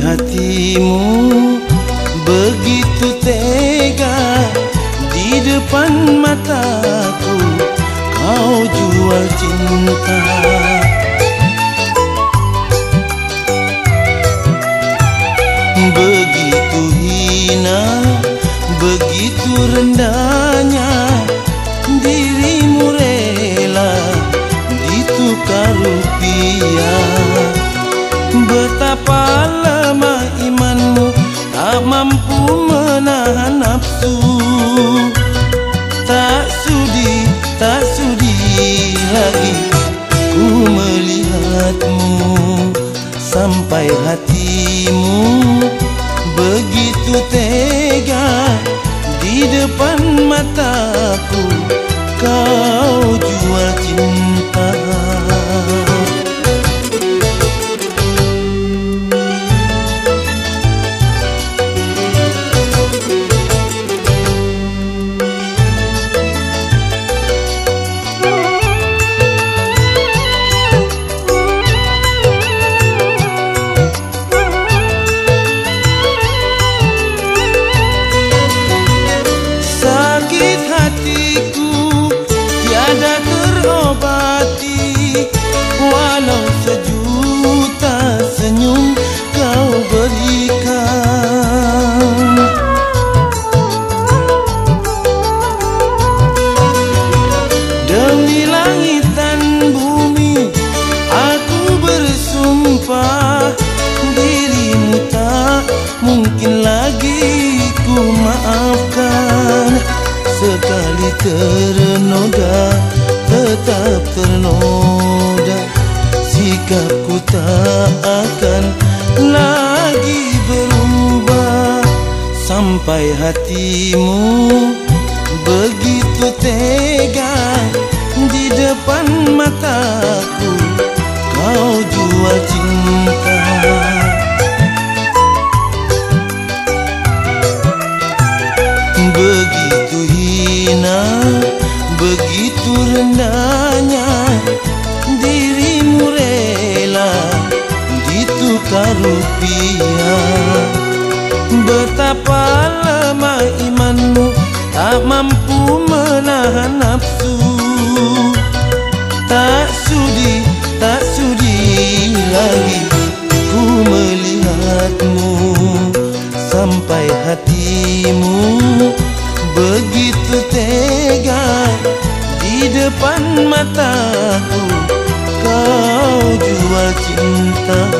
hatimu. Begitu tega di depan mataku kau jual cinta. Begitu hina begitu rendahnya dirimu rela ditukar rupiah. Betapa tak mampu menahan nafsu ternoda tetap ternoda. Sikapku tak akan lagi berubah. Sampai hatimu begitu tega Di depan mataku Betapa lemah imanmu tak mampu menahan nafsu. Tak sudi, tak sudi lagi ku melihatmu. Sampai hatimu begitu tega di depan mataku. Kau jual cinta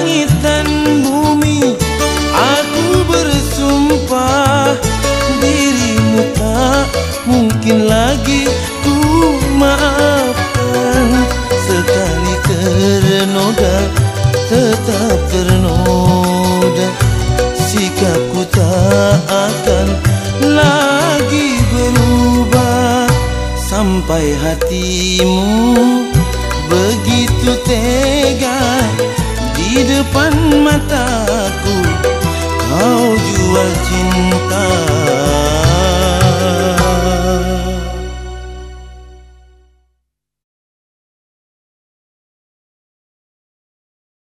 langit dan bumi Aku bersumpah Dirimu tak mungkin lagi ku maafkan. Sekali ternoda tetap ternoda Sikapku tak akan lagi berubah. Sampai hatimu